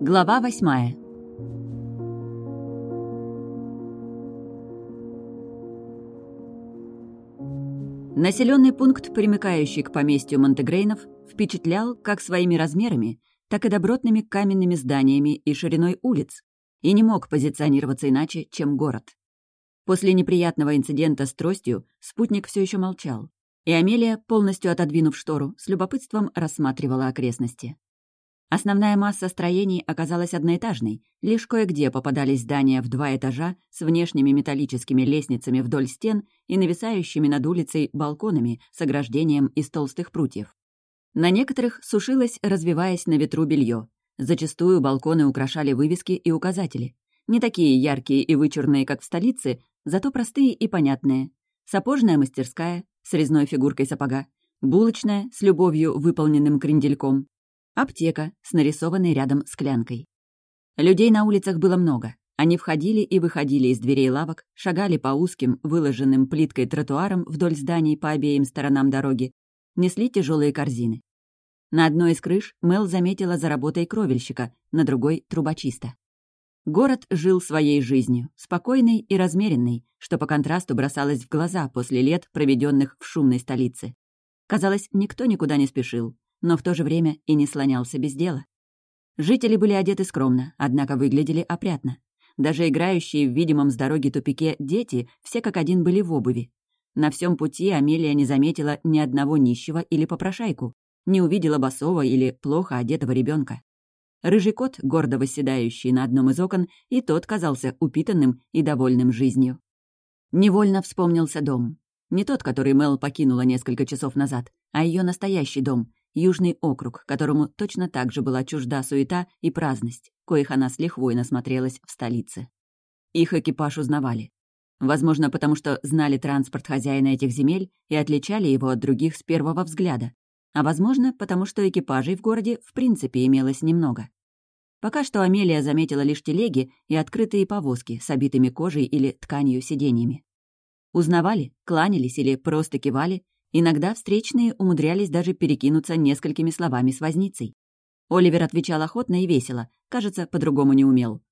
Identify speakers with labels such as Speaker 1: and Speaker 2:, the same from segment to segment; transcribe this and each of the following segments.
Speaker 1: Глава восьмая Населенный пункт, примыкающий к поместью Монтегрейнов, впечатлял как своими размерами, так и добротными каменными зданиями и шириной улиц, и не мог позиционироваться иначе, чем город. После неприятного инцидента с тростью спутник все еще молчал, и Амелия, полностью отодвинув штору, с любопытством рассматривала окрестности. Основная масса строений оказалась одноэтажной, лишь кое-где попадались здания в два этажа с внешними металлическими лестницами вдоль стен и нависающими над улицей балконами с ограждением из толстых прутьев. На некоторых сушилось, развиваясь на ветру белье. Зачастую балконы украшали вывески и указатели. Не такие яркие и вычурные, как в столице, зато простые и понятные. Сапожная мастерская с резной фигуркой сапога, булочная с любовью выполненным крендельком, аптека с нарисованной рядом склянкой. Людей на улицах было много. Они входили и выходили из дверей лавок, шагали по узким, выложенным плиткой тротуарам вдоль зданий по обеим сторонам дороги, несли тяжелые корзины. На одной из крыш Мел заметила за работой кровельщика, на другой — трубочиста. Город жил своей жизнью, спокойной и размеренной, что по контрасту бросалось в глаза после лет, проведенных в шумной столице. Казалось, никто никуда не спешил, но в то же время и не слонялся без дела. Жители были одеты скромно, однако выглядели опрятно. Даже играющие в видимом с дороги тупике дети все как один были в обуви. На всем пути Амелия не заметила ни одного нищего или попрошайку, не увидела босого или плохо одетого ребенка. Рыжий кот, гордо восседающий на одном из окон, и тот казался упитанным и довольным жизнью. Невольно вспомнился дом. Не тот, который Мел покинула несколько часов назад, а ее настоящий дом, Южный округ, которому точно так же была чужда суета и праздность, коих она с лихвой насмотрелась в столице. Их экипаж узнавали. Возможно, потому что знали транспорт хозяина этих земель и отличали его от других с первого взгляда. А возможно, потому что экипажей в городе в принципе имелось немного. Пока что Амелия заметила лишь телеги и открытые повозки с обитыми кожей или тканью сиденьями. Узнавали, кланялись или просто кивали, иногда встречные умудрялись даже перекинуться несколькими словами с возницей. Оливер отвечал охотно и весело, кажется, по-другому не умел.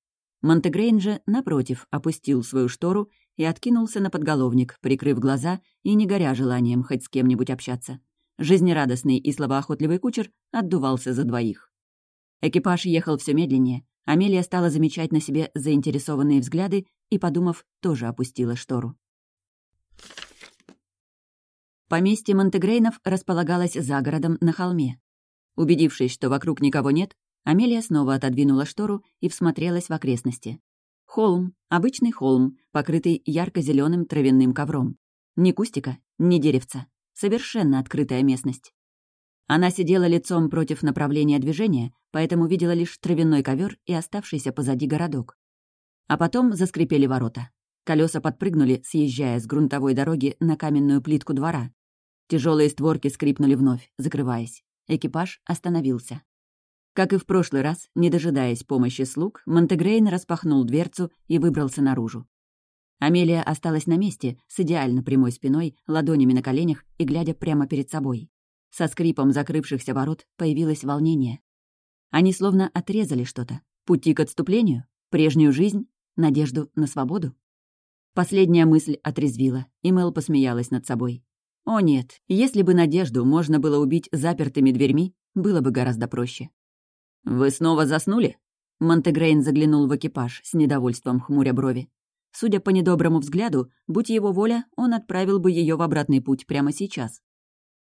Speaker 1: Монтегрейн же, напротив, опустил свою штору и откинулся на подголовник, прикрыв глаза и не горя желанием хоть с кем-нибудь общаться. Жизнерадостный и словоохотливый кучер отдувался за двоих. Экипаж ехал все медленнее. Амелия стала замечать на себе заинтересованные взгляды и, подумав, тоже опустила штору. Поместье Монтегрейнов располагалось за городом на холме. Убедившись, что вокруг никого нет, Амелия снова отодвинула штору и всмотрелась в окрестности. Холм, обычный холм, покрытый ярко зеленым травяным ковром. Ни кустика, ни деревца. Совершенно открытая местность. Она сидела лицом против направления движения, поэтому видела лишь травяной ковер и оставшийся позади городок. А потом заскрипели ворота. Колеса подпрыгнули, съезжая с грунтовой дороги на каменную плитку двора. Тяжелые створки скрипнули вновь, закрываясь. Экипаж остановился. Как и в прошлый раз, не дожидаясь помощи слуг, Монтегрейн распахнул дверцу и выбрался наружу. Амелия осталась на месте, с идеально прямой спиной, ладонями на коленях и глядя прямо перед собой. Со скрипом закрывшихся ворот появилось волнение. Они словно отрезали что-то. Пути к отступлению? Прежнюю жизнь? Надежду на свободу? Последняя мысль отрезвила, и Мел посмеялась над собой. О нет, если бы Надежду можно было убить запертыми дверьми, было бы гораздо проще. «Вы снова заснули?» Монтегрейн заглянул в экипаж с недовольством хмуря брови. Судя по недоброму взгляду, будь его воля, он отправил бы ее в обратный путь прямо сейчас.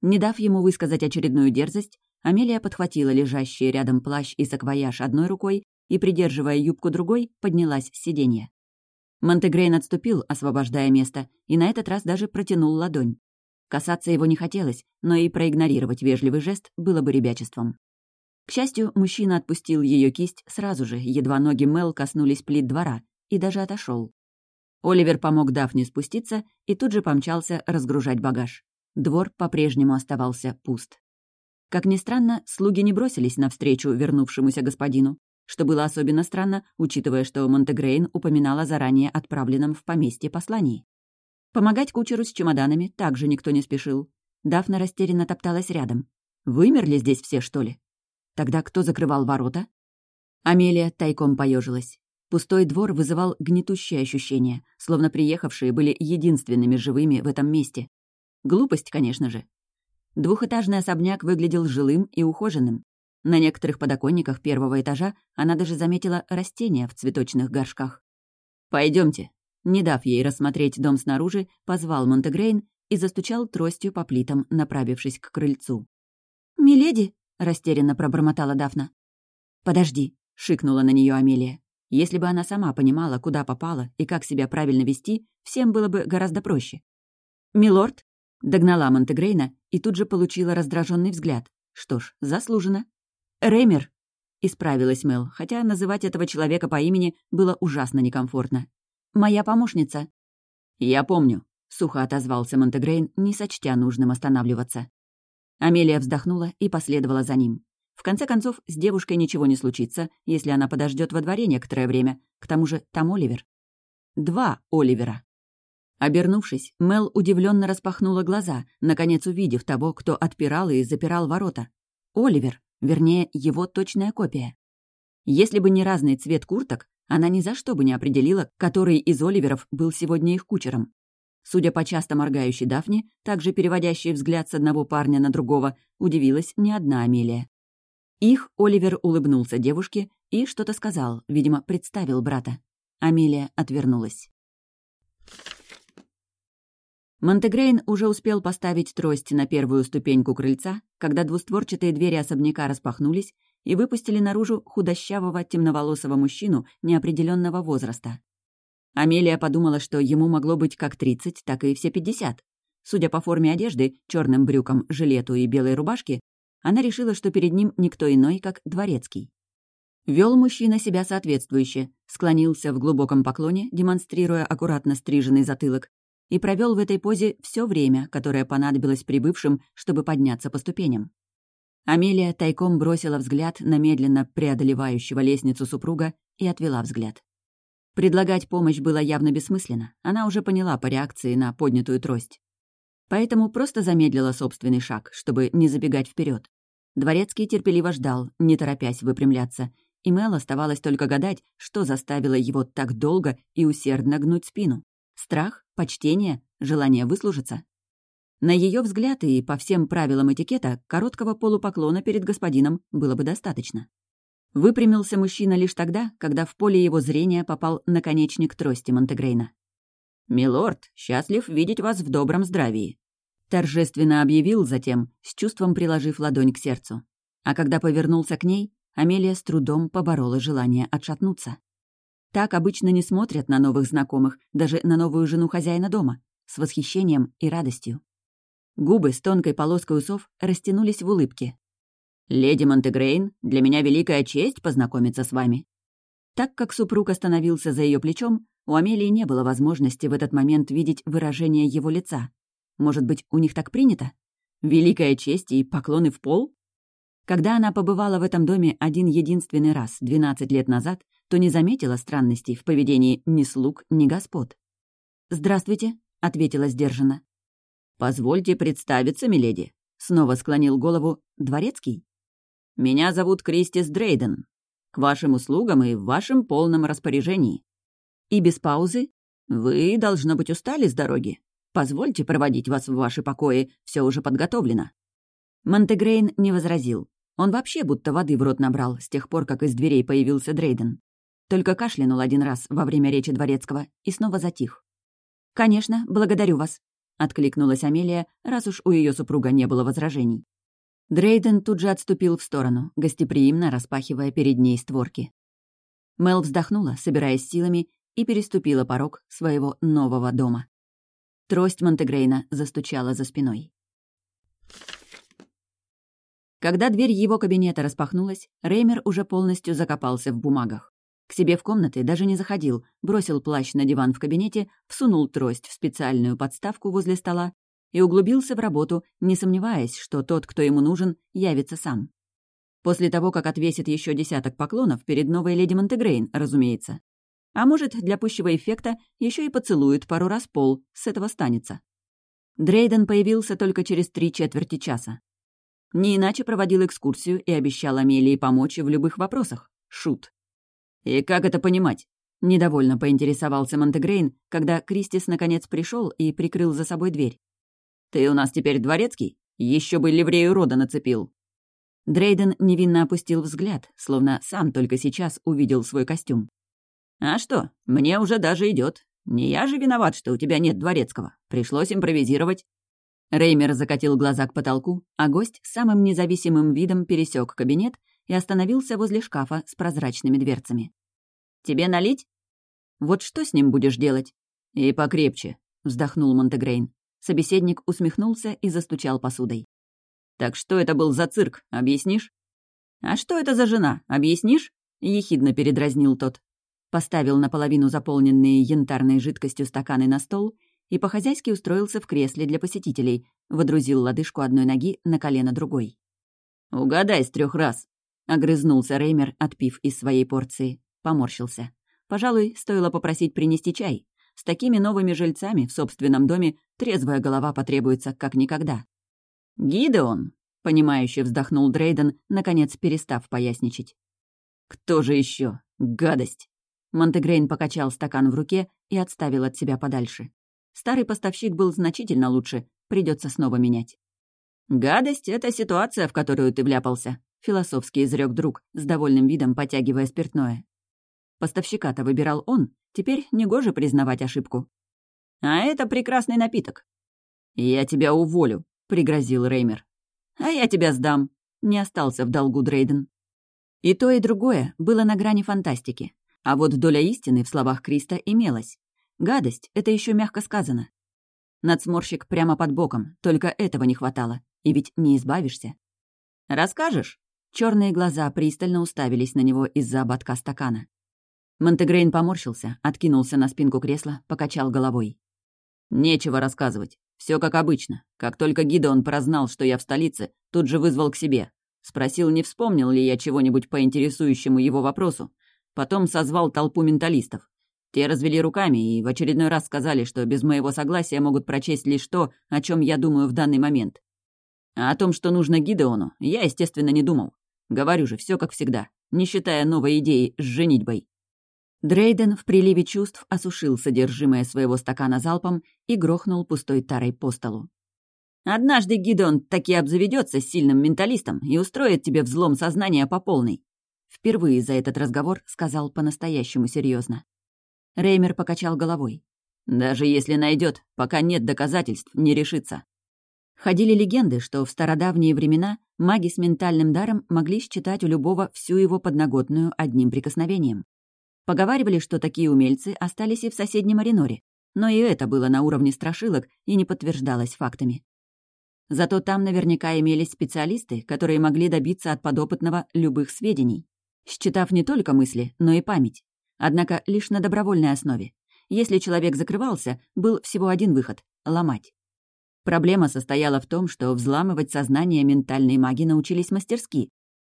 Speaker 1: Не дав ему высказать очередную дерзость, Амелия подхватила лежащий рядом плащ и саквояж одной рукой и, придерживая юбку другой, поднялась с сиденья. Монтегрейн отступил, освобождая место, и на этот раз даже протянул ладонь. Касаться его не хотелось, но и проигнорировать вежливый жест было бы ребячеством. К счастью, мужчина отпустил ее кисть сразу же, едва ноги Мел коснулись плит двора, и даже отошел. Оливер помог Дафне спуститься и тут же помчался разгружать багаж. Двор по-прежнему оставался пуст. Как ни странно, слуги не бросились навстречу вернувшемуся господину, что было особенно странно, учитывая, что Монтегрейн упоминала заранее отправленном в поместье послании. Помогать кучеру с чемоданами также никто не спешил. Дафна растерянно топталась рядом. «Вымерли здесь все, что ли? Тогда кто закрывал ворота?» Амелия тайком поежилась. Пустой двор вызывал гнетущее ощущение, словно приехавшие были единственными живыми в этом месте. Глупость, конечно же. Двухэтажный особняк выглядел жилым и ухоженным. На некоторых подоконниках первого этажа она даже заметила растения в цветочных горшках. Пойдемте. Не дав ей рассмотреть дом снаружи, позвал Монтегрейн и застучал тростью по плитам, направившись к крыльцу. «Миледи!» — растерянно пробормотала Дафна. «Подожди!» — шикнула на нее Амелия. Если бы она сама понимала, куда попала и как себя правильно вести, всем было бы гораздо проще. «Милорд!» — догнала Монтегрейна и тут же получила раздраженный взгляд. Что ж, заслуженно. «Реймер!» — исправилась Мел, хотя называть этого человека по имени было ужасно некомфортно. «Моя помощница». «Я помню», — сухо отозвался Монтегрейн, не сочтя нужным останавливаться. Амелия вздохнула и последовала за ним. В конце концов, с девушкой ничего не случится, если она подождет во дворе некоторое время. К тому же там Оливер. Два Оливера. Обернувшись, Мел удивленно распахнула глаза, наконец увидев того, кто отпирал и запирал ворота. Оливер. Вернее, его точная копия. Если бы не разный цвет курток, она ни за что бы не определила, который из Оливеров был сегодня их кучером. Судя по часто моргающей Дафне, также переводящей взгляд с одного парня на другого, удивилась не одна Амелия. Их Оливер улыбнулся девушке и что-то сказал, видимо, представил брата. Амелия отвернулась. Монтегрейн уже успел поставить трость на первую ступеньку крыльца, когда двустворчатые двери особняка распахнулись и выпустили наружу худощавого темноволосого мужчину неопределенного возраста. Амелия подумала, что ему могло быть как 30, так и все 50. Судя по форме одежды, черным брюкам, жилету и белой рубашке, она решила, что перед ним никто иной, как дворецкий. Вел мужчина себя соответствующе, склонился в глубоком поклоне, демонстрируя аккуратно стриженный затылок, и провел в этой позе все время, которое понадобилось прибывшим, чтобы подняться по ступеням. Амелия тайком бросила взгляд на медленно преодолевающего лестницу супруга и отвела взгляд. Предлагать помощь было явно бессмысленно, она уже поняла по реакции на поднятую трость. Поэтому просто замедлила собственный шаг, чтобы не забегать вперед. Дворецкий терпеливо ждал, не торопясь выпрямляться, и Мел оставалось только гадать, что заставило его так долго и усердно гнуть спину. Страх? Почтение? Желание выслужиться? На ее взгляд и по всем правилам этикета короткого полупоклона перед господином было бы достаточно. Выпрямился мужчина лишь тогда, когда в поле его зрения попал наконечник трости Монтегрейна. «Милорд, счастлив видеть вас в добром здравии», — торжественно объявил затем, с чувством приложив ладонь к сердцу. А когда повернулся к ней, Амелия с трудом поборола желание отшатнуться. Так обычно не смотрят на новых знакомых, даже на новую жену хозяина дома, с восхищением и радостью. Губы с тонкой полоской усов растянулись в улыбке. «Леди Монтегрейн, для меня великая честь познакомиться с вами». Так как супруг остановился за ее плечом, у Амелии не было возможности в этот момент видеть выражение его лица. Может быть, у них так принято? Великая честь и поклоны в пол? Когда она побывала в этом доме один единственный раз, 12 лет назад, то не заметила странностей в поведении ни слуг, ни господ. «Здравствуйте», — ответила сдержанно. «Позвольте представиться, миледи», — снова склонил голову дворецкий. «Меня зовут Кристис Дрейден. К вашим услугам и в вашем полном распоряжении». И без паузы «Вы, должно быть, устали с дороги. Позвольте проводить вас в ваши покои, все уже подготовлено». Монтегрейн не возразил. Он вообще будто воды в рот набрал с тех пор, как из дверей появился Дрейден. Только кашлянул один раз во время речи дворецкого и снова затих. «Конечно, благодарю вас», — откликнулась Амелия, раз уж у ее супруга не было возражений. Дрейден тут же отступил в сторону, гостеприимно распахивая перед ней створки. Мел вздохнула, собираясь силами, и переступила порог своего нового дома. Трость Монтегрейна застучала за спиной. Когда дверь его кабинета распахнулась, Реймер уже полностью закопался в бумагах. К себе в комнаты даже не заходил, бросил плащ на диван в кабинете, всунул трость в специальную подставку возле стола и углубился в работу, не сомневаясь, что тот, кто ему нужен, явится сам. После того, как отвесит еще десяток поклонов перед новой леди Монтегрейн, разумеется. А может, для пущего эффекта еще и поцелует пару раз пол, с этого станется. Дрейден появился только через три четверти часа. Не иначе проводил экскурсию и обещал Амелии помочь в любых вопросах. Шут. «И как это понимать?» Недовольно поинтересовался Монтегрейн, когда Кристис наконец пришел и прикрыл за собой дверь. «Ты у нас теперь дворецкий? Еще бы ливрею рода нацепил!» Дрейден невинно опустил взгляд, словно сам только сейчас увидел свой костюм. «А что, мне уже даже идет. Не я же виноват, что у тебя нет дворецкого. Пришлось импровизировать». Реймер закатил глаза к потолку, а гость самым независимым видом пересек кабинет и остановился возле шкафа с прозрачными дверцами. «Тебе налить?» «Вот что с ним будешь делать?» «И покрепче», — вздохнул Монтегрейн. Собеседник усмехнулся и застучал посудой. «Так что это был за цирк, объяснишь?» «А что это за жена, объяснишь?» — ехидно передразнил тот. Поставил наполовину заполненные янтарной жидкостью стаканы на стол и по-хозяйски устроился в кресле для посетителей, водрузил лодыжку одной ноги на колено другой. «Угадай с трех раз», — огрызнулся Реймер, отпив из своей порции. Поморщился. Пожалуй, стоило попросить принести чай. С такими новыми жильцами в собственном доме трезвая голова потребуется как никогда. «Гидеон», — понимающе вздохнул Дрейден, наконец перестав поясничать. «Кто же еще? Гадость!» Монтегрейн покачал стакан в руке и отставил от себя подальше. Старый поставщик был значительно лучше, придется снова менять. «Гадость — это ситуация, в которую ты вляпался», — философски изрек друг, с довольным видом потягивая спиртное. Поставщика-то выбирал он, теперь негоже признавать ошибку. «А это прекрасный напиток». «Я тебя уволю», — пригрозил Реймер. «А я тебя сдам», — не остался в долгу Дрейден. И то, и другое было на грани фантастики. А вот доля истины в словах Криста имелась. Гадость — это еще мягко сказано. Надсморщик прямо под боком, только этого не хватало. И ведь не избавишься. «Расскажешь?» Черные глаза пристально уставились на него из-за ободка стакана. Монтегрейн поморщился, откинулся на спинку кресла, покачал головой. «Нечего рассказывать. Все как обычно. Как только Гидеон прознал, что я в столице, тут же вызвал к себе. Спросил, не вспомнил ли я чего-нибудь по интересующему его вопросу. Потом созвал толпу менталистов. Те развели руками и в очередной раз сказали, что без моего согласия могут прочесть лишь то, о чем я думаю в данный момент. А о том, что нужно Гидеону, я, естественно, не думал. Говорю же, все как всегда, не считая новой идеи с женитьбой. Дрейден в приливе чувств осушил содержимое своего стакана залпом и грохнул пустой тарой по столу. «Однажды Гидеон таки обзаведется сильным менталистом и устроит тебе взлом сознания по полной». Впервые за этот разговор сказал по-настоящему серьезно. Реймер покачал головой. «Даже если найдет, пока нет доказательств, не решится». Ходили легенды, что в стародавние времена маги с ментальным даром могли считать у любого всю его подноготную одним прикосновением. Поговаривали, что такие умельцы остались и в соседнем Ариноре, но и это было на уровне страшилок и не подтверждалось фактами. Зато там наверняка имелись специалисты, которые могли добиться от подопытного любых сведений, считав не только мысли, но и память. Однако лишь на добровольной основе. Если человек закрывался, был всего один выход — ломать. Проблема состояла в том, что взламывать сознание ментальной маги научились мастерски,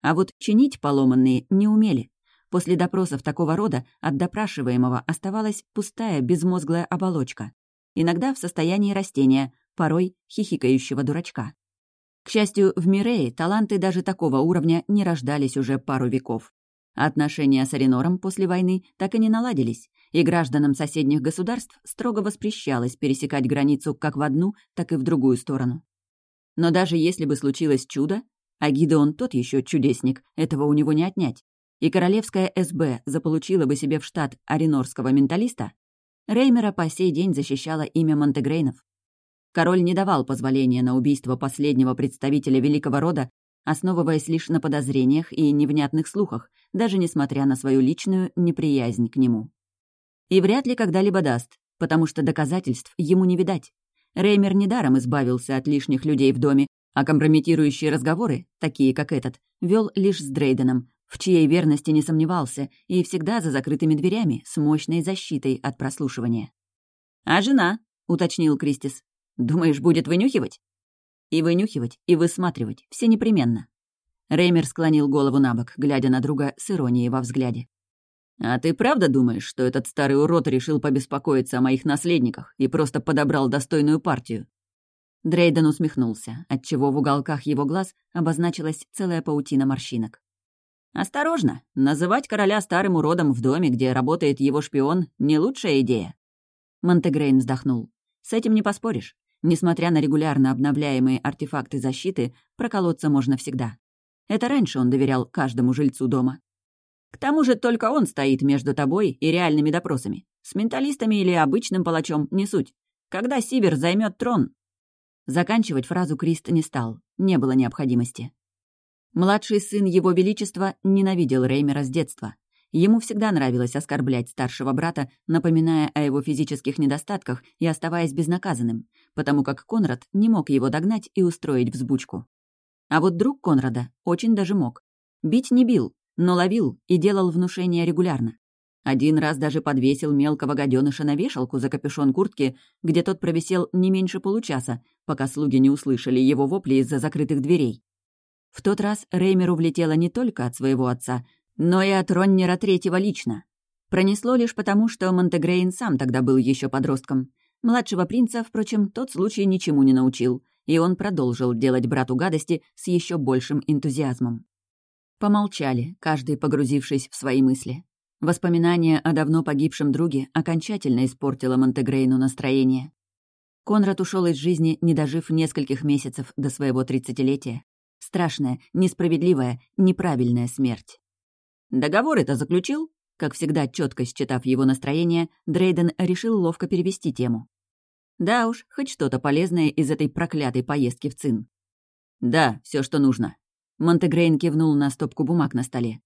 Speaker 1: а вот чинить поломанные не умели. После допросов такого рода от допрашиваемого оставалась пустая, безмозглая оболочка. Иногда в состоянии растения, порой хихикающего дурачка. К счастью, в Мирее таланты даже такого уровня не рождались уже пару веков. Отношения с Аринором после войны так и не наладились, и гражданам соседних государств строго воспрещалось пересекать границу как в одну, так и в другую сторону. Но даже если бы случилось чудо, а Гидеон тот еще чудесник, этого у него не отнять, и королевская СБ заполучила бы себе в штат аринорского менталиста, Реймера по сей день защищала имя Монтегрейнов. Король не давал позволения на убийство последнего представителя великого рода, основываясь лишь на подозрениях и невнятных слухах, даже несмотря на свою личную неприязнь к нему. И вряд ли когда-либо даст, потому что доказательств ему не видать. Реймер недаром избавился от лишних людей в доме, а компрометирующие разговоры, такие как этот, вел лишь с Дрейденом, в чьей верности не сомневался, и всегда за закрытыми дверями, с мощной защитой от прослушивания. «А жена?» — уточнил Кристис. «Думаешь, будет вынюхивать?» «И вынюхивать, и высматривать, все непременно». Реймер склонил голову на бок, глядя на друга с иронией во взгляде. «А ты правда думаешь, что этот старый урод решил побеспокоиться о моих наследниках и просто подобрал достойную партию?» Дрейден усмехнулся, отчего в уголках его глаз обозначилась целая паутина морщинок. «Осторожно! Называть короля старым уродом в доме, где работает его шпион, не лучшая идея». Монтегрейн вздохнул. «С этим не поспоришь. Несмотря на регулярно обновляемые артефакты защиты, проколоться можно всегда. Это раньше он доверял каждому жильцу дома. К тому же только он стоит между тобой и реальными допросами. С менталистами или обычным палачом не суть. Когда Сивер займет трон... Заканчивать фразу Крист не стал. Не было необходимости. Младший сын Его Величества ненавидел Реймера с детства. Ему всегда нравилось оскорблять старшего брата, напоминая о его физических недостатках и оставаясь безнаказанным, потому как Конрад не мог его догнать и устроить взбучку. А вот друг Конрада очень даже мог. Бить не бил, но ловил и делал внушение регулярно. Один раз даже подвесил мелкого гаденыша на вешалку за капюшон куртки, где тот провисел не меньше получаса, пока слуги не услышали его вопли из-за закрытых дверей. В тот раз Реймеру влетело не только от своего отца, но и от Роннера Третьего лично. Пронесло лишь потому, что Монтегрейн сам тогда был еще подростком. Младшего принца, впрочем, тот случай ничему не научил, и он продолжил делать брату гадости с еще большим энтузиазмом. Помолчали, каждый погрузившись в свои мысли. Воспоминание о давно погибшем друге окончательно испортило Монтегрейну настроение. Конрад ушел из жизни, не дожив нескольких месяцев до своего тридцатилетия. Страшная, несправедливая, неправильная смерть. «Договор это заключил?» Как всегда, четко считав его настроение, Дрейден решил ловко перевести тему. Да уж, хоть что-то полезное из этой проклятой поездки в ЦИН. «Да, все, что нужно», Монтегрейн кивнул на стопку бумаг на столе.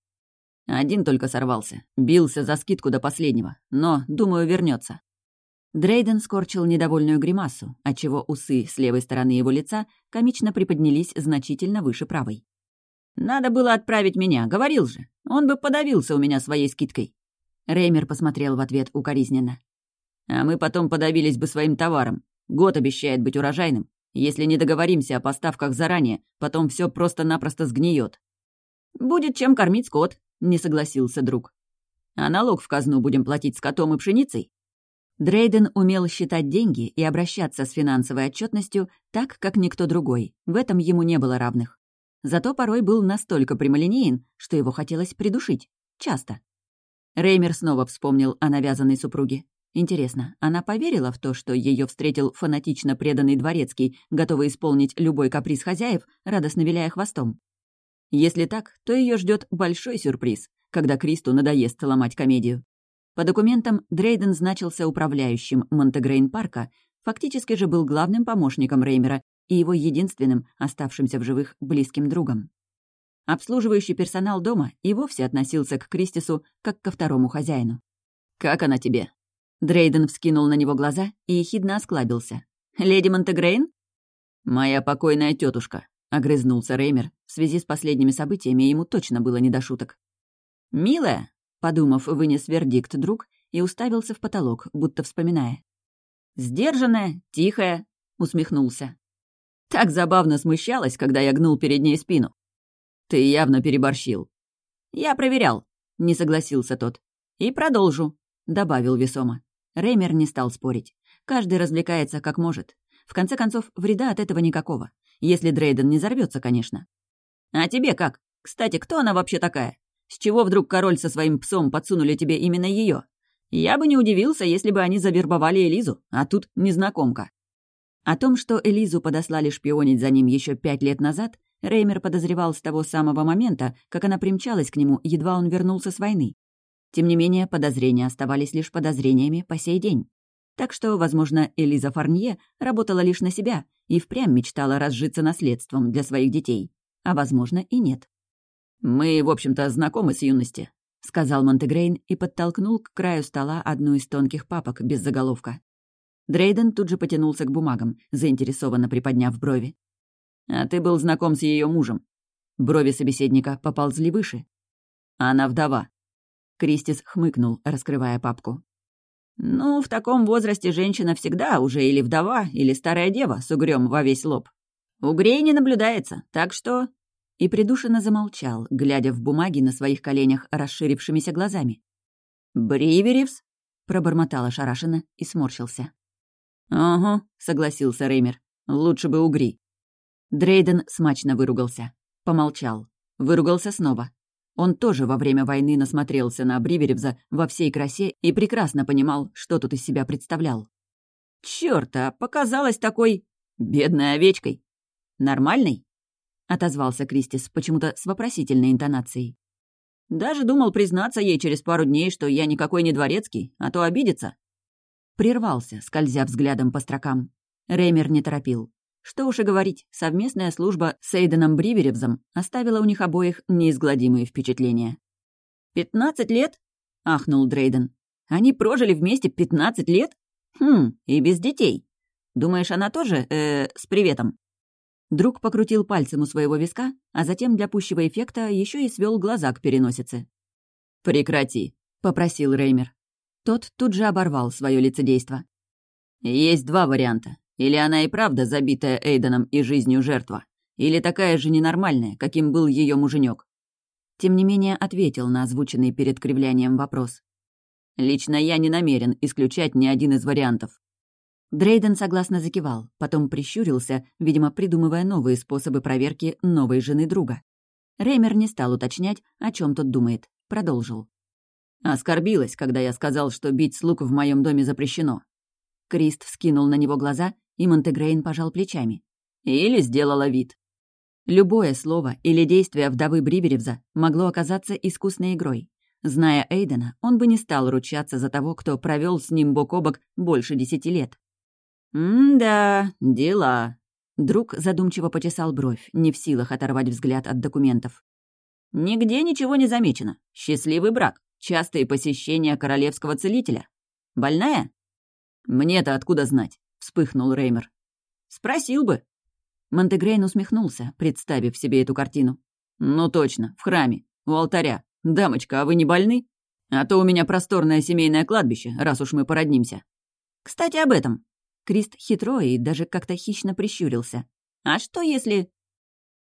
Speaker 1: Один только сорвался. Бился за скидку до последнего. Но, думаю, вернется. Дрейден скорчил недовольную гримасу, отчего усы с левой стороны его лица комично приподнялись значительно выше правой. «Надо было отправить меня, говорил же. Он бы подавился у меня своей скидкой». Реймер посмотрел в ответ укоризненно. «А мы потом подавились бы своим товаром. Год обещает быть урожайным. Если не договоримся о поставках заранее, потом все просто-напросто сгниет. «Будет чем кормить скот», — не согласился друг. «А налог в казну будем платить скотом и пшеницей?» Дрейден умел считать деньги и обращаться с финансовой отчетностью так, как никто другой. В этом ему не было равных. Зато порой был настолько прямолинеен, что его хотелось придушить. Часто. Реймер снова вспомнил о навязанной супруге. Интересно, она поверила в то, что ее встретил фанатично преданный дворецкий, готовый исполнить любой каприз хозяев, радостно виляя хвостом? Если так, то ее ждет большой сюрприз, когда Кристу надоест ломать комедию. По документам Дрейден значился управляющим Монтегрейн-парка, фактически же был главным помощником Реймера и его единственным, оставшимся в живых, близким другом. Обслуживающий персонал дома и вовсе относился к Кристису как ко второму хозяину. «Как она тебе?» Дрейден вскинул на него глаза и ехидно осклабился. «Леди Монтегрейн?» «Моя покойная тетушка, огрызнулся Реймер. В связи с последними событиями ему точно было не до шуток. «Милая?» — подумав, вынес вердикт друг и уставился в потолок, будто вспоминая. «Сдержанная, тихая», — усмехнулся. Так забавно смущалась, когда я гнул перед ней спину. «Ты явно переборщил». «Я проверял», — не согласился тот. «И продолжу», — добавил весомо. Реймер не стал спорить. Каждый развлекается как может. В конце концов, вреда от этого никакого. Если Дрейден не взорвется, конечно. «А тебе как? Кстати, кто она вообще такая? С чего вдруг король со своим псом подсунули тебе именно ее? Я бы не удивился, если бы они завербовали Элизу, а тут незнакомка». О том, что Элизу подослали шпионить за ним еще пять лет назад, Реймер подозревал с того самого момента, как она примчалась к нему, едва он вернулся с войны. Тем не менее, подозрения оставались лишь подозрениями по сей день. Так что, возможно, Элиза Фарнье работала лишь на себя и впрямь мечтала разжиться наследством для своих детей. А, возможно, и нет. «Мы, в общем-то, знакомы с юности», — сказал Монтегрейн и подтолкнул к краю стола одну из тонких папок без заголовка. Дрейден тут же потянулся к бумагам, заинтересованно приподняв брови. «А ты был знаком с ее мужем». Брови собеседника поползли выше. «Она вдова», Кристис хмыкнул, раскрывая папку. «Ну, в таком возрасте женщина всегда уже или вдова, или старая дева с угрём во весь лоб. Угрей не наблюдается, так что...» И придушенно замолчал, глядя в бумаги на своих коленях расширившимися глазами. «Бриверевс?» — пробормотал ошарашенно и сморщился. «Ага», — согласился Реймер. Лучше бы угри». Дрейден смачно выругался. Помолчал. Выругался снова. Он тоже во время войны насмотрелся на Бриверевза во всей красе и прекрасно понимал, что тут из себя представлял. «Чёрт, а показалась такой... бедной овечкой. Нормальной?» — отозвался Кристис почему-то с вопросительной интонацией. «Даже думал признаться ей через пару дней, что я никакой не дворецкий, а то обидится». Прервался, скользя взглядом по строкам. Реймер не торопил. Что уж и говорить, совместная служба с Эйденом Бриверевзом оставила у них обоих неизгладимые впечатления. «Пятнадцать лет?» — ахнул Дрейден. «Они прожили вместе пятнадцать лет? Хм, и без детей. Думаешь, она тоже, э, с приветом?» Друг покрутил пальцем у своего виска, а затем для пущего эффекта еще и свел глаза к переносице. «Прекрати», — попросил Реймер. Тот тут же оборвал свое лицедейство. «Есть два варианта. Или она и правда забитая Эйденом и жизнью жертва, или такая же ненормальная, каким был ее муженек. Тем не менее ответил на озвученный перед кривлянием вопрос. «Лично я не намерен исключать ни один из вариантов». Дрейден согласно закивал, потом прищурился, видимо, придумывая новые способы проверки новой жены друга. Реймер не стал уточнять, о чем тот думает. Продолжил. «Оскорбилась, когда я сказал, что бить слуг в моем доме запрещено». Крист вскинул на него глаза, и Монтегрейн пожал плечами. Или сделала вид. Любое слово или действие вдовы Бриверевза могло оказаться искусной игрой. Зная Эйдена, он бы не стал ручаться за того, кто провел с ним бок о бок больше десяти лет. «М-да, дела». Друг задумчиво почесал бровь, не в силах оторвать взгляд от документов. «Нигде ничего не замечено. Счастливый брак, частые посещения королевского целителя. Больная?» «Мне-то откуда знать?» — вспыхнул Реймер. «Спросил бы». Монтегрейн усмехнулся, представив себе эту картину. «Ну точно, в храме, у алтаря. Дамочка, а вы не больны? А то у меня просторное семейное кладбище, раз уж мы породнимся». «Кстати, об этом». Крист хитро и даже как-то хищно прищурился. «А что если...»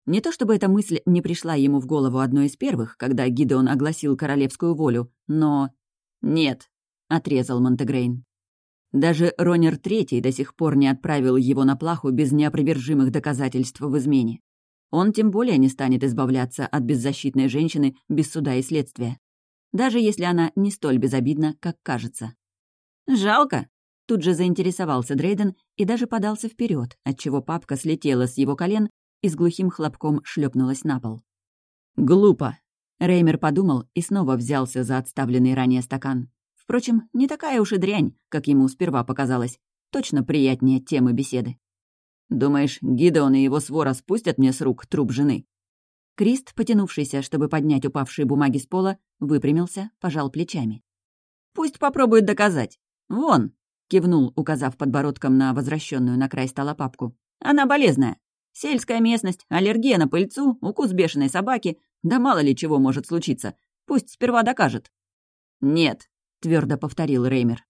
Speaker 1: Не то чтобы эта мысль не пришла ему в голову одной из первых, когда Гидеон огласил королевскую волю, но... «Нет», — отрезал Монтегрейн. Даже Ронер Третий до сих пор не отправил его на плаху без неопровержимых доказательств в измене. Он тем более не станет избавляться от беззащитной женщины без суда и следствия. Даже если она не столь безобидна, как кажется. «Жалко!» Тут же заинтересовался Дрейден и даже подался вперед, отчего папка слетела с его колен и с глухим хлопком шлепнулась на пол. «Глупо!» Реймер подумал и снова взялся за отставленный ранее стакан. Впрочем, не такая уж и дрянь, как ему сперва показалось. Точно приятнее темы беседы. «Думаешь, Гидеон и его свора спустят мне с рук труп жены?» Крист, потянувшийся, чтобы поднять упавшие бумаги с пола, выпрямился, пожал плечами. «Пусть попробует доказать. Вон!» — кивнул, указав подбородком на возвращенную на край стола папку. «Она болезная. Сельская местность, аллергия на пыльцу, укус бешеной собаки. Да мало ли чего может случиться. Пусть сперва докажет». «Нет», — твердо повторил Реймер.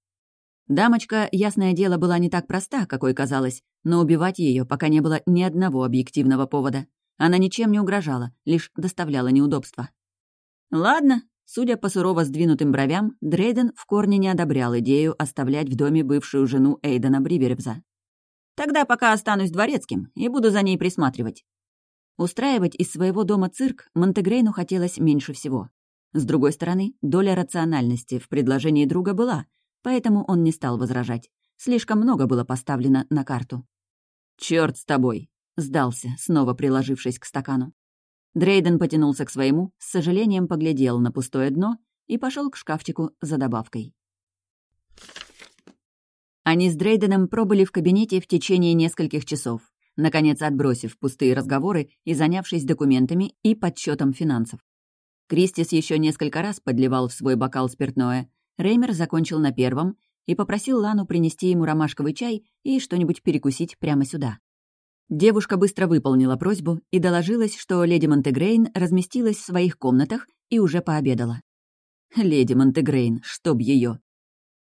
Speaker 1: Дамочка, ясное дело, была не так проста, какой казалось, но убивать ее пока не было ни одного объективного повода. Она ничем не угрожала, лишь доставляла неудобства. Ладно, судя по сурово сдвинутым бровям, Дрейден в корне не одобрял идею оставлять в доме бывшую жену Эйдена Бриверевза. Тогда пока останусь дворецким и буду за ней присматривать. Устраивать из своего дома цирк Монтегрейну хотелось меньше всего. С другой стороны, доля рациональности в предложении друга была, поэтому он не стал возражать. Слишком много было поставлено на карту. «Чёрт с тобой!» — сдался, снова приложившись к стакану. Дрейден потянулся к своему, с сожалением поглядел на пустое дно и пошел к шкафчику за добавкой. Они с Дрейденом пробыли в кабинете в течение нескольких часов, наконец отбросив пустые разговоры и занявшись документами и подсчетом финансов. Кристис еще несколько раз подливал в свой бокал спиртное. Реймер закончил на первом и попросил Лану принести ему ромашковый чай и что-нибудь перекусить прямо сюда. Девушка быстро выполнила просьбу и доложилась, что леди Монтегрейн разместилась в своих комнатах и уже пообедала. Леди Монтегрейн, чтоб ее.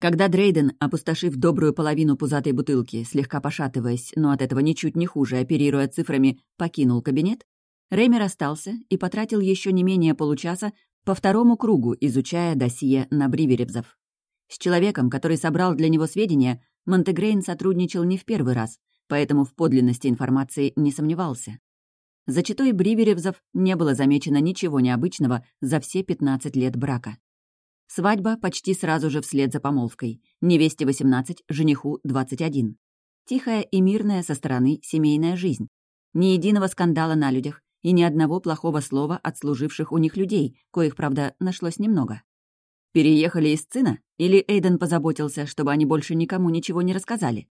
Speaker 1: Когда Дрейден, опустошив добрую половину пузатой бутылки, слегка пошатываясь, но от этого ничуть не хуже, оперируя цифрами, покинул кабинет, Реймер остался и потратил еще не менее получаса по второму кругу, изучая досье на Бриверевзов. С человеком, который собрал для него сведения, Монтегрейн сотрудничал не в первый раз, поэтому в подлинности информации не сомневался. За читой Бриверевзов не было замечено ничего необычного за все 15 лет брака. Свадьба почти сразу же вслед за помолвкой. Невесте 18, жениху 21. Тихая и мирная со стороны семейная жизнь. Ни единого скандала на людях и ни одного плохого слова от служивших у них людей, коих, правда, нашлось немного. Переехали из сына? Или Эйден позаботился, чтобы они больше никому ничего не рассказали?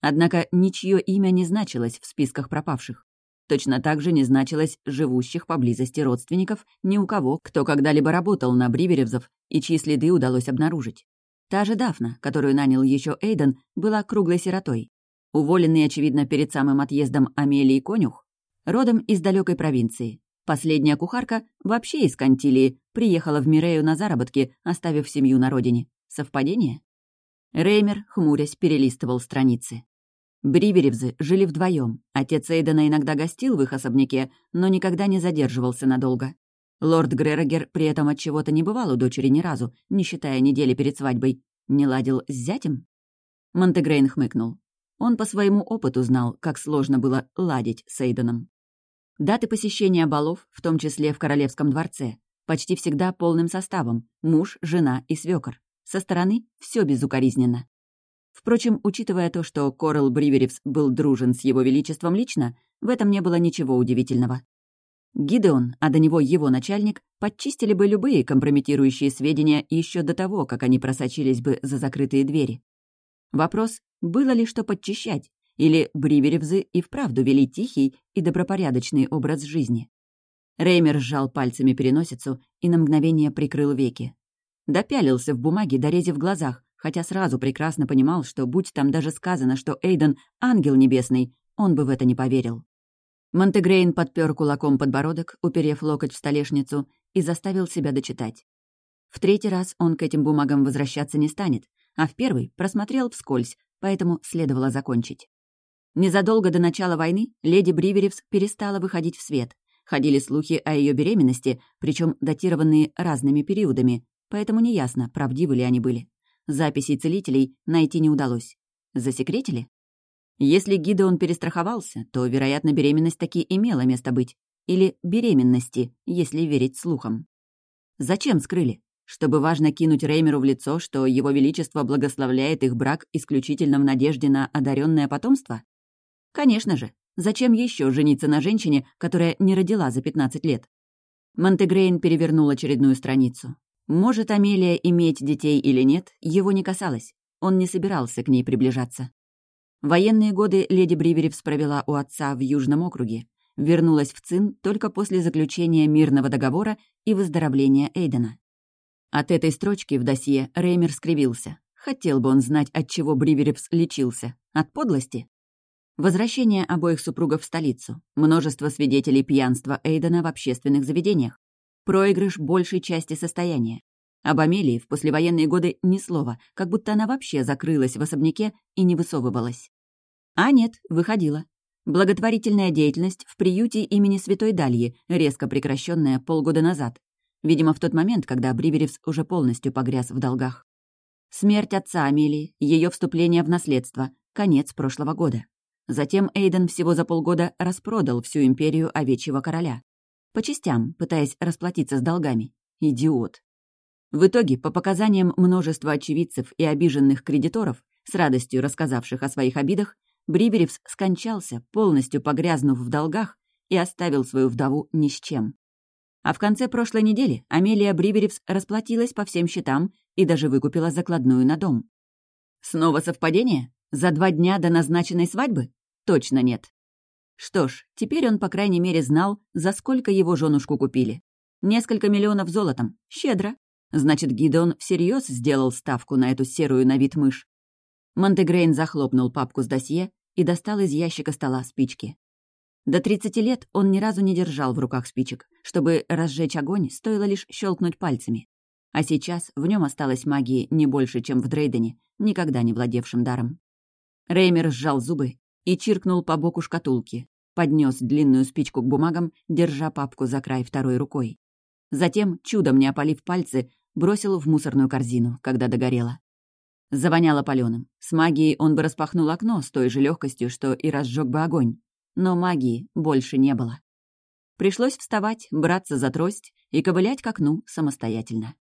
Speaker 1: Однако ничье имя не значилось в списках пропавших. Точно так же не значилось живущих поблизости родственников ни у кого, кто когда-либо работал на Бриверевзов и чьи следы удалось обнаружить. Та же Дафна, которую нанял еще Эйден, была круглой сиротой. Уволенный, очевидно, перед самым отъездом Амелии Конюх, родом из далекой провинции. Последняя кухарка, вообще из Кантилии, приехала в Мирею на заработки, оставив семью на родине. Совпадение? Реймер, хмурясь, перелистывал страницы. Бриверевзы жили вдвоем. Отец Эйдена иногда гостил в их особняке, но никогда не задерживался надолго. Лорд Грерогер при этом от чего-то не бывал у дочери ни разу, не считая недели перед свадьбой. Не ладил с зятем? Монтегрейн хмыкнул. Он по своему опыту знал, как сложно было ладить с Эйденом. Даты посещения балов, в том числе в Королевском дворце, почти всегда полным составом – муж, жена и свёкор. Со стороны все безукоризненно. Впрочем, учитывая то, что Корал Бриверевс был дружен с его величеством лично, в этом не было ничего удивительного. Гидеон, а до него его начальник, подчистили бы любые компрометирующие сведения еще до того, как они просочились бы за закрытые двери. Вопрос, было ли что подчищать, или Бриверевзы и вправду вели тихий и добропорядочный образ жизни. Реймер сжал пальцами переносицу и на мгновение прикрыл веки. Допялился в бумаге, дорезив в глазах, хотя сразу прекрасно понимал, что будь там даже сказано, что Эйден — ангел небесный, он бы в это не поверил. Монтегрейн подпер кулаком подбородок, уперев локоть в столешницу, и заставил себя дочитать. В третий раз он к этим бумагам возвращаться не станет, а в первый просмотрел вскользь, поэтому следовало закончить. Незадолго до начала войны леди Бриверевс перестала выходить в свет. Ходили слухи о ее беременности, причем датированные разными периодами, поэтому неясно, правдивы ли они были. Записей целителей найти не удалось. Засекретили? Если Гидеон перестраховался, то, вероятно, беременность таки имела место быть. Или беременности, если верить слухам. Зачем скрыли? Чтобы важно кинуть Реймеру в лицо, что его величество благословляет их брак исключительно в надежде на одаренное потомство? Конечно же. Зачем еще жениться на женщине, которая не родила за 15 лет? Монтегрейн перевернул очередную страницу. Может Амелия иметь детей или нет, его не касалось. Он не собирался к ней приближаться. Военные годы леди Бриверевс провела у отца в Южном округе. Вернулась в ЦИН только после заключения мирного договора и выздоровления Эйдена. От этой строчки в досье Реймер скривился. Хотел бы он знать, от чего Бриверевс лечился. От подлости? Возвращение обоих супругов в столицу. Множество свидетелей пьянства Эйдена в общественных заведениях проигрыш большей части состояния. Об Амелии в послевоенные годы ни слова, как будто она вообще закрылась в особняке и не высовывалась. А нет, выходила. Благотворительная деятельность в приюте имени Святой Дальи, резко прекращенная полгода назад. Видимо, в тот момент, когда Бриверевс уже полностью погряз в долгах. Смерть отца Амелии, ее вступление в наследство, конец прошлого года. Затем Эйден всего за полгода распродал всю империю овечьего короля. По частям, пытаясь расплатиться с долгами. Идиот. В итоге, по показаниям множества очевидцев и обиженных кредиторов, с радостью рассказавших о своих обидах, Бриверевс скончался, полностью погрязнув в долгах, и оставил свою вдову ни с чем. А в конце прошлой недели Амелия Бриверевс расплатилась по всем счетам и даже выкупила закладную на дом. Снова совпадение? За два дня до назначенной свадьбы? Точно нет. Что ж, теперь он, по крайней мере, знал, за сколько его женушку купили. Несколько миллионов золотом. Щедро. Значит, Гидеон всерьез сделал ставку на эту серую на вид мышь. Монтегрейн захлопнул папку с досье и достал из ящика стола спички. До 30 лет он ни разу не держал в руках спичек. Чтобы разжечь огонь, стоило лишь щелкнуть пальцами. А сейчас в нем осталось магии не больше, чем в Дрейдене, никогда не владевшим даром. Реймер сжал зубы и чиркнул по боку шкатулки, поднес длинную спичку к бумагам, держа папку за край второй рукой. Затем, чудом не опалив пальцы, бросил в мусорную корзину, когда догорело. Завоняло палёным. С магией он бы распахнул окно с той же легкостью, что и разжег бы огонь. Но магии больше не было. Пришлось вставать, браться за трость и ковылять к окну самостоятельно.